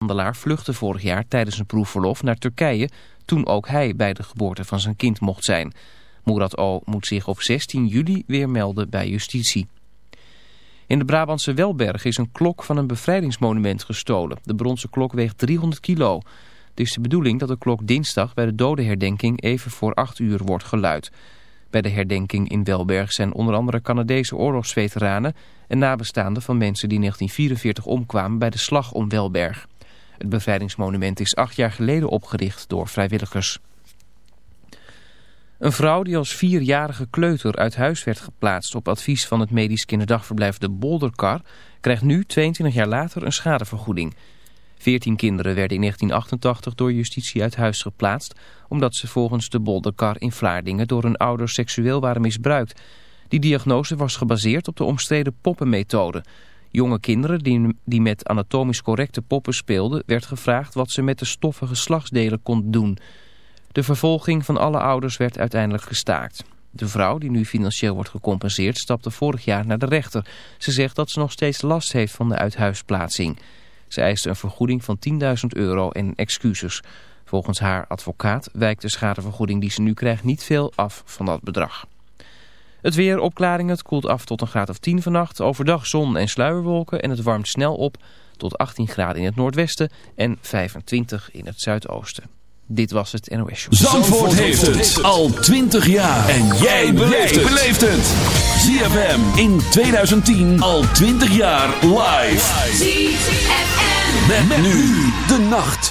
handelaar vluchtte vorig jaar tijdens een proefverlof naar Turkije... toen ook hij bij de geboorte van zijn kind mocht zijn. Murat O. moet zich op 16 juli weer melden bij justitie. In de Brabantse Welberg is een klok van een bevrijdingsmonument gestolen. De bronzen klok weegt 300 kilo. Het is de bedoeling dat de klok dinsdag bij de dodenherdenking even voor 8 uur wordt geluid. Bij de herdenking in Welberg zijn onder andere Canadese oorlogsveteranen en nabestaanden van mensen die in 1944 omkwamen bij de slag om Welberg. Het bevrijdingsmonument is acht jaar geleden opgericht door vrijwilligers. Een vrouw die als vierjarige kleuter uit huis werd geplaatst op advies van het medisch kinderdagverblijf De Bolderkar, krijgt nu 22 jaar later een schadevergoeding. Veertien kinderen werden in 1988 door justitie uit huis geplaatst... omdat ze volgens de Bolderkar in Vlaardingen door hun ouders seksueel waren misbruikt. Die diagnose was gebaseerd op de omstreden poppenmethode. Jonge kinderen die, die met anatomisch correcte poppen speelden... werd gevraagd wat ze met de stoffen geslachtsdelen konden doen. De vervolging van alle ouders werd uiteindelijk gestaakt. De vrouw, die nu financieel wordt gecompenseerd, stapte vorig jaar naar de rechter. Ze zegt dat ze nog steeds last heeft van de uithuisplaatsing... Ze eiste een vergoeding van 10.000 euro en excuses. Volgens haar advocaat wijkt de schadevergoeding die ze nu krijgt niet veel af van dat bedrag. Het weer, opklaringen, het koelt af tot een graad of 10 vannacht. Overdag zon en sluierwolken en het warmt snel op tot 18 graden in het noordwesten en 25 in het zuidoosten. Dit was het NOS Show. Zandvoort, Zandvoort heeft het al 20 jaar. En jij beleeft het. ZFM in 2010 al 20 jaar live. ZFM. Met, met nu de nacht.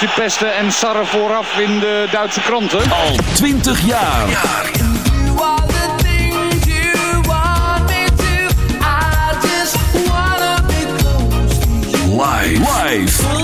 Het Nederlandertje pesten en sarren vooraf in de Duitse kranten. Al 20 jaar. Live. Live.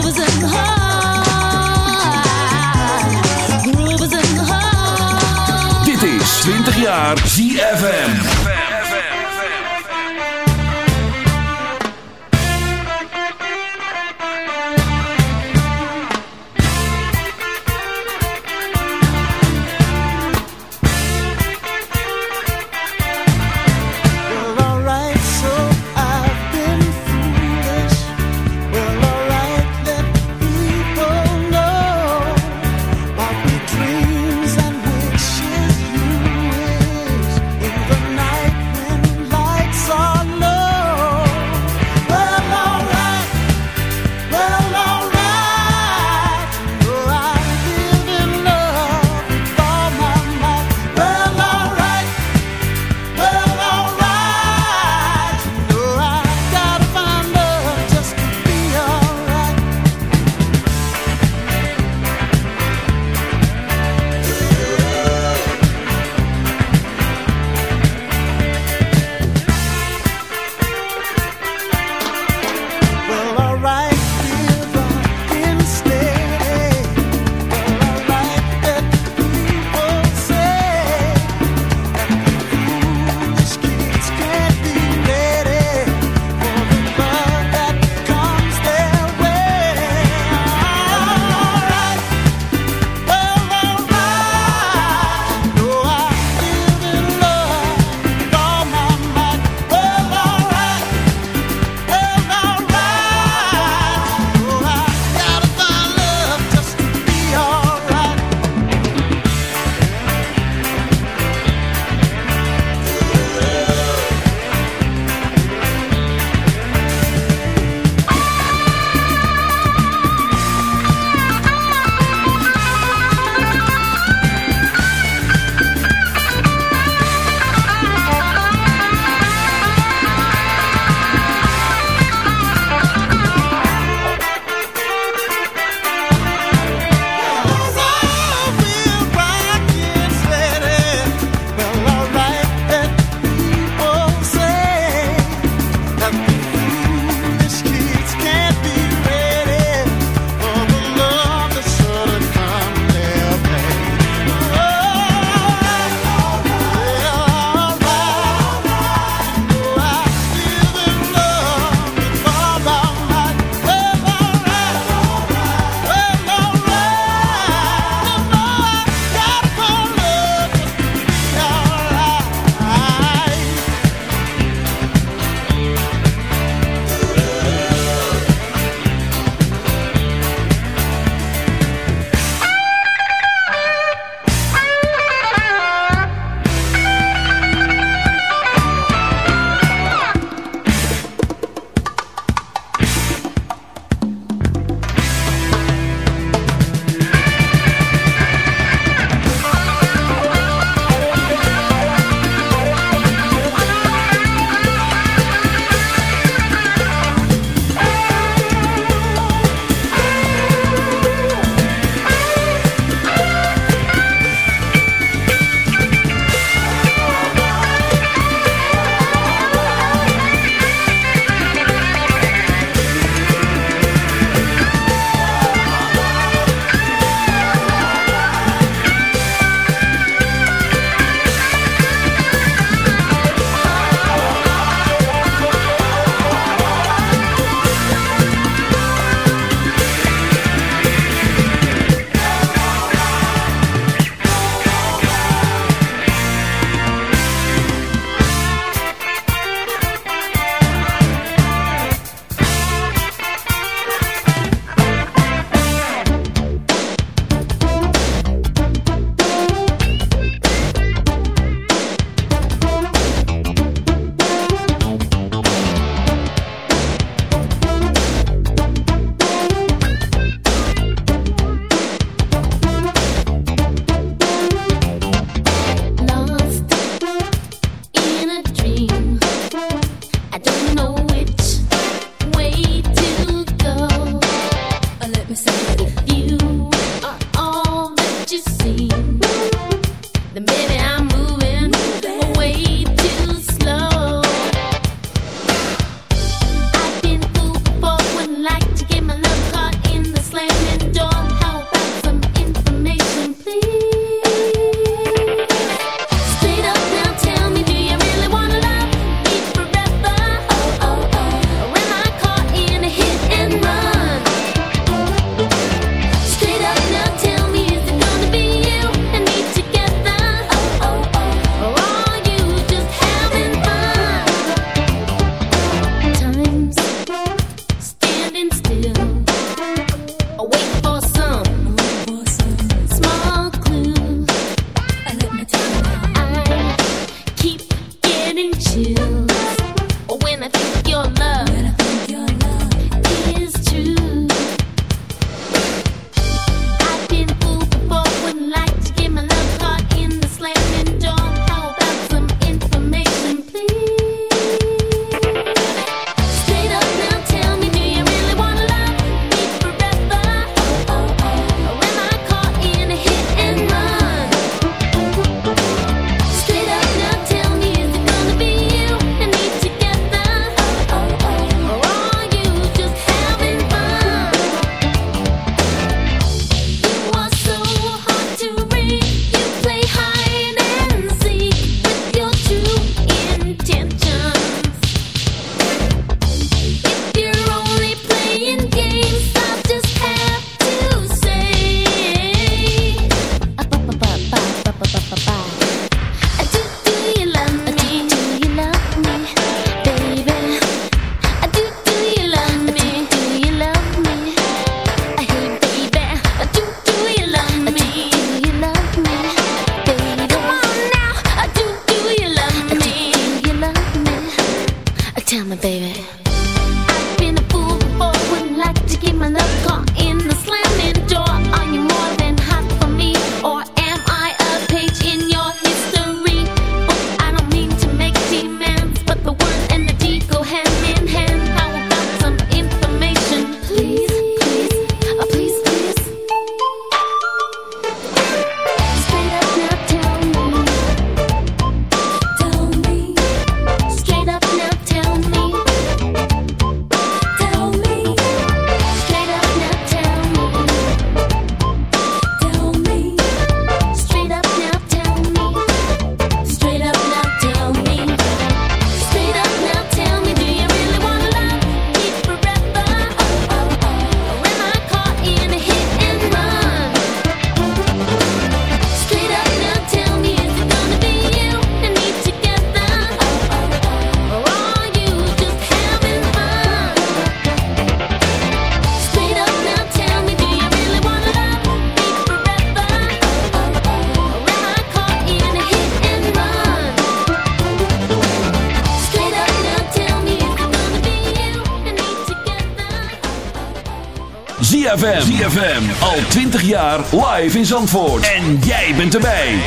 ZFM. Al 20 jaar live in Zandvoort. En jij bent erbij.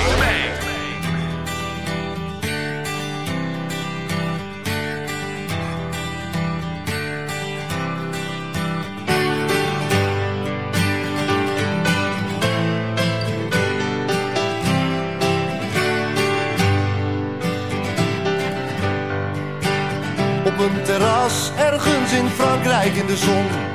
Op een terras ergens in Frankrijk in de zon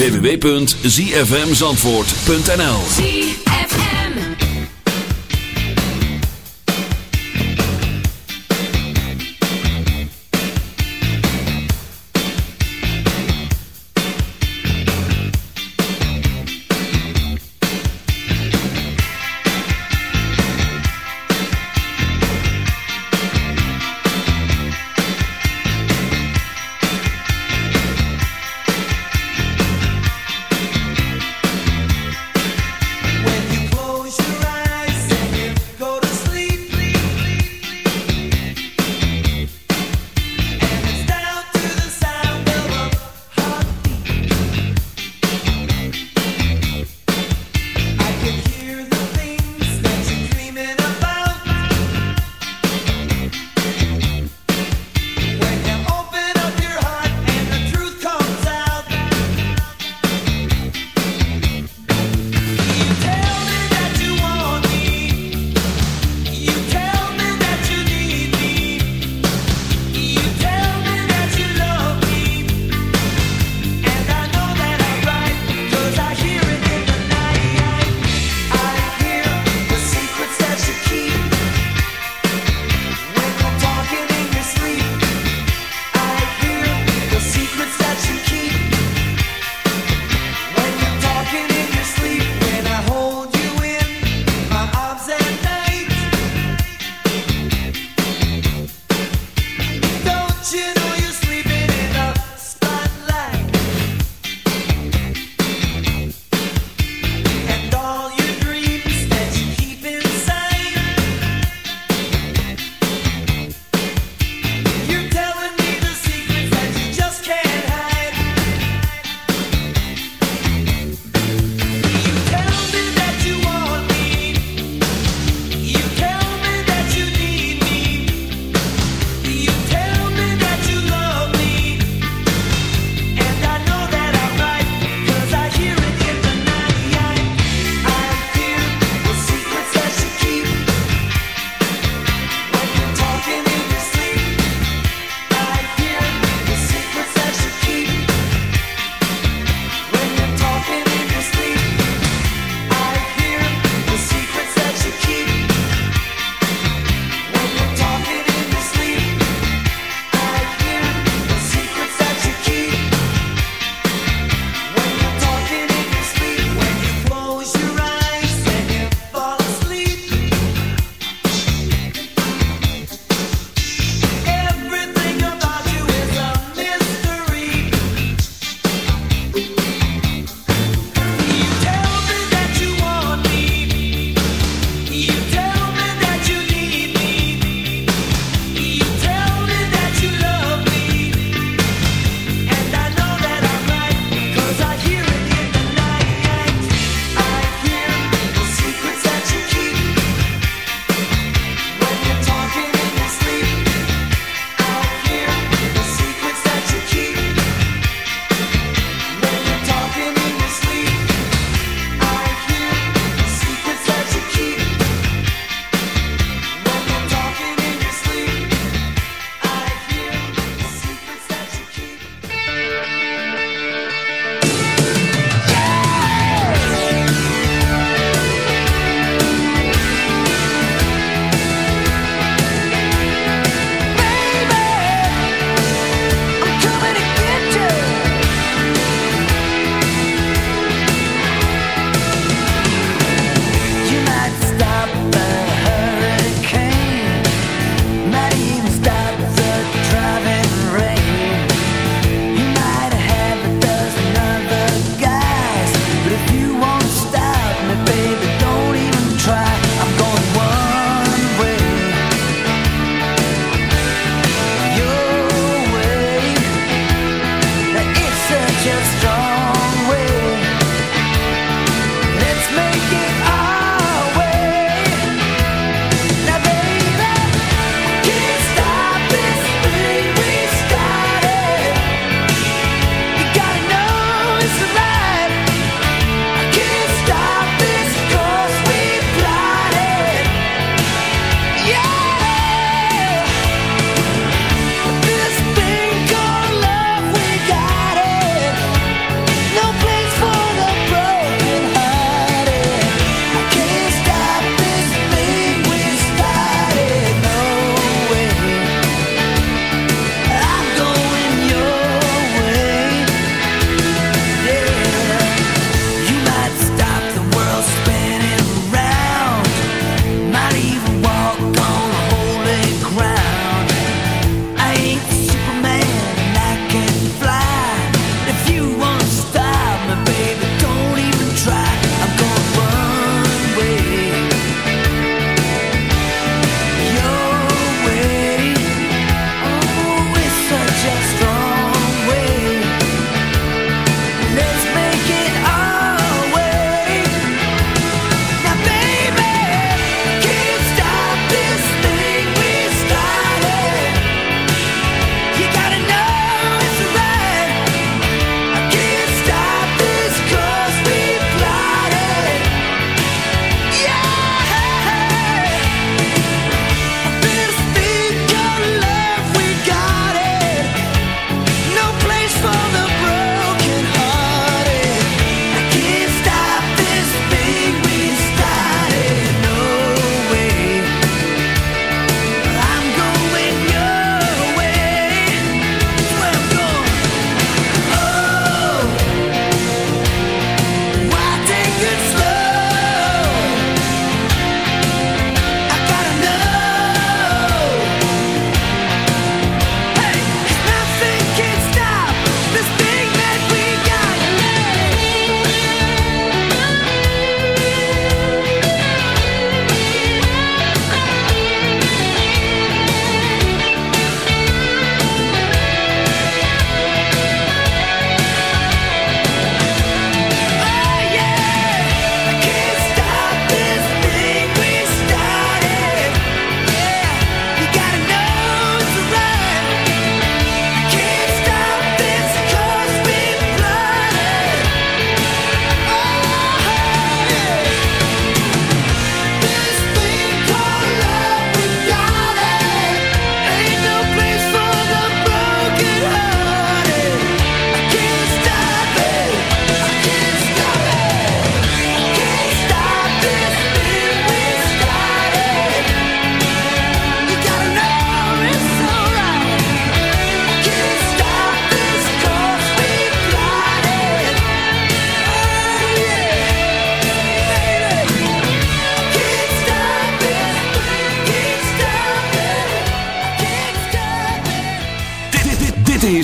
www.zfmzandvoort.nl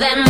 Then.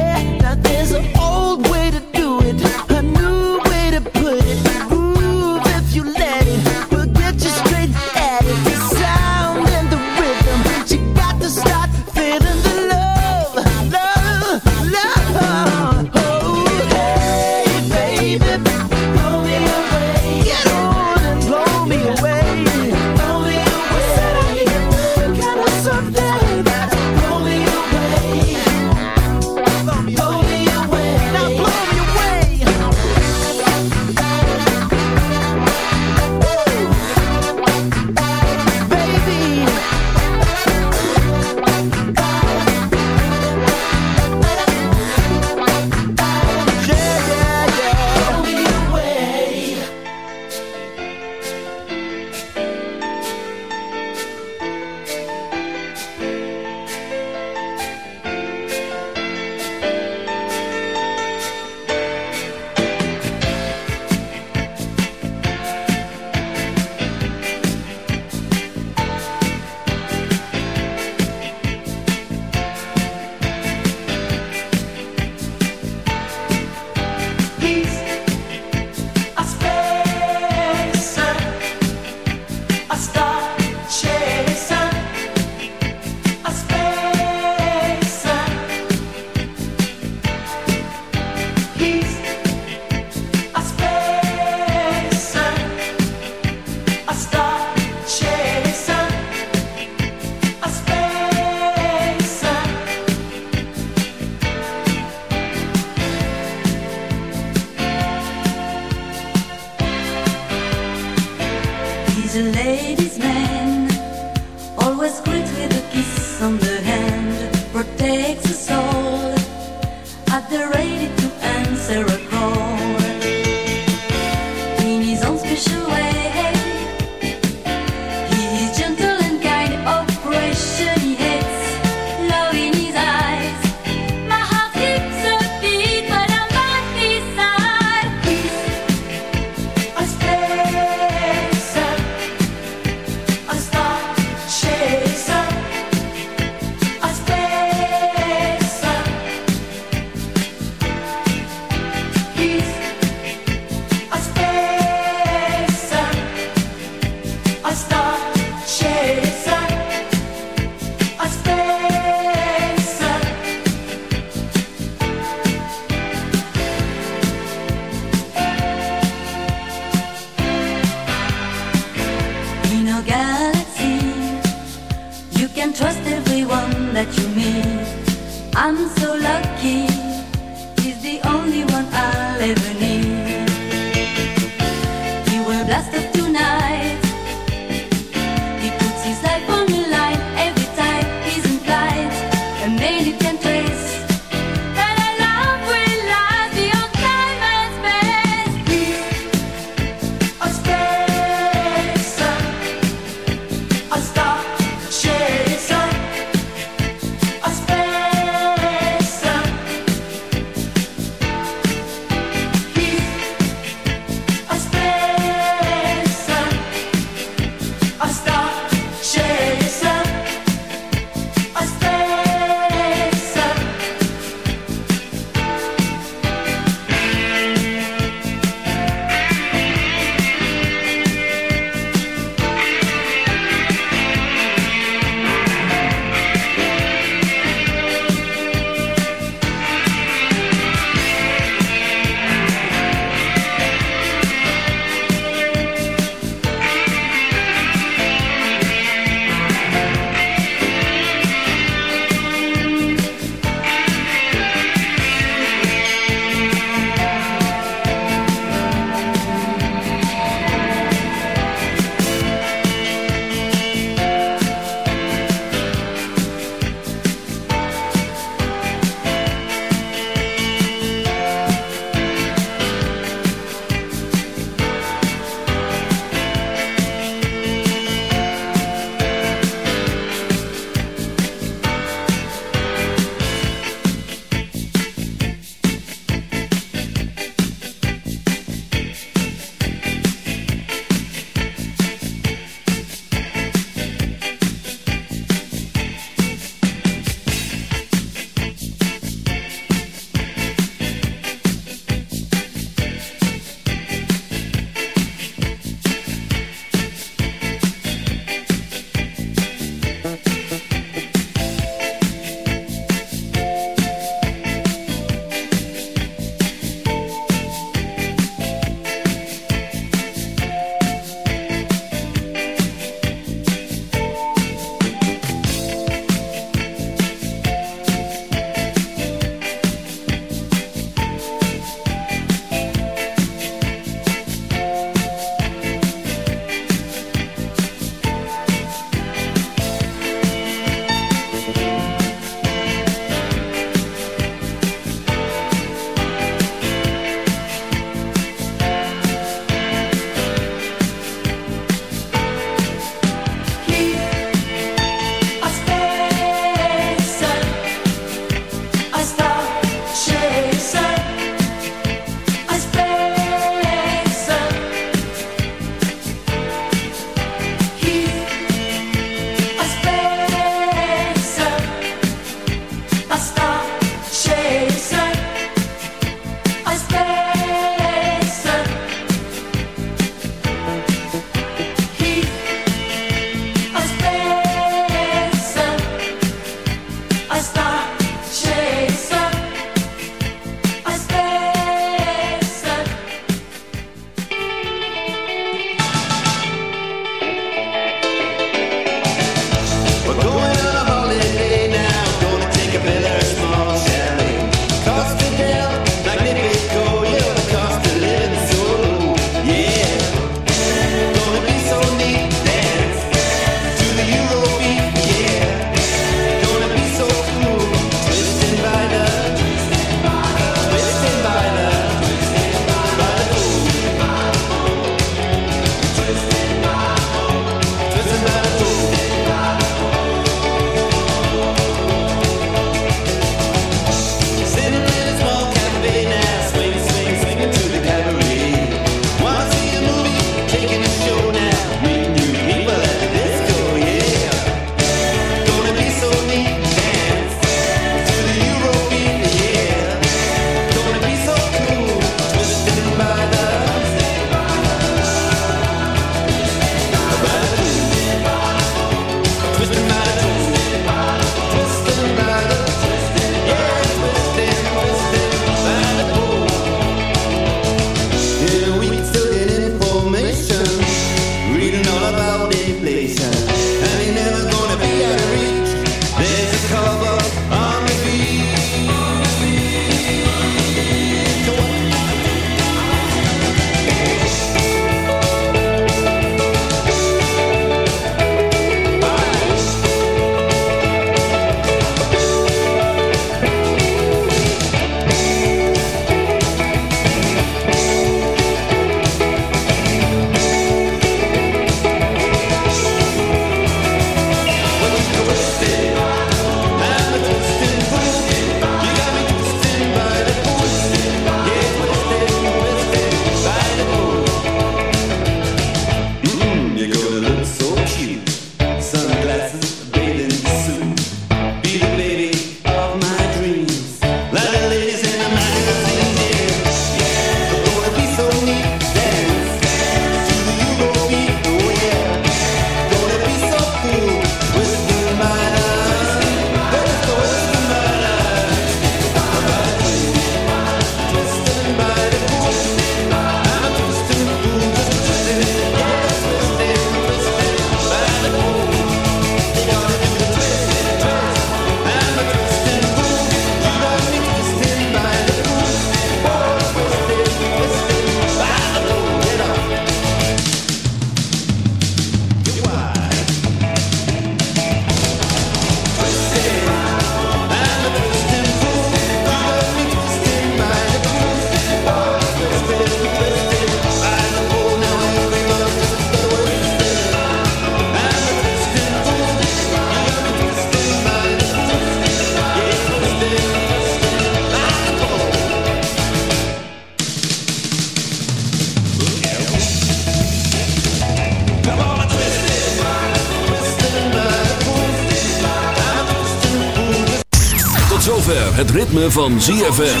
Ritme van ZFM.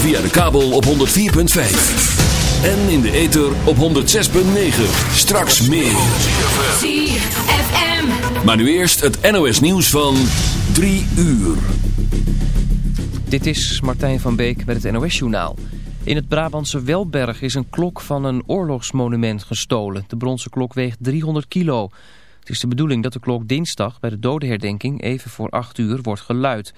Via de kabel op 104.5. En in de ether op 106.9. Straks meer. ZFM. Maar nu eerst het NOS nieuws van 3 uur. Dit is Martijn van Beek met het NOS-journaal. In het Brabantse Welberg is een klok van een oorlogsmonument gestolen. De bronzen klok weegt 300 kilo. Het is de bedoeling dat de klok dinsdag bij de dodenherdenking even voor 8 uur wordt geluid.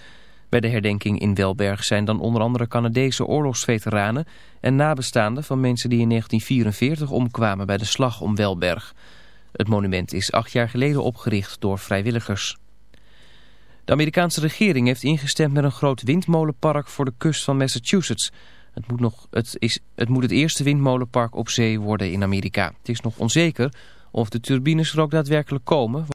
Bij de herdenking in Welberg zijn dan onder andere Canadese oorlogsveteranen... en nabestaanden van mensen die in 1944 omkwamen bij de slag om Welberg. Het monument is acht jaar geleden opgericht door vrijwilligers. De Amerikaanse regering heeft ingestemd met een groot windmolenpark voor de kust van Massachusetts. Het moet, nog, het, is, het moet het eerste windmolenpark op zee worden in Amerika. Het is nog onzeker of de turbines er ook daadwerkelijk komen...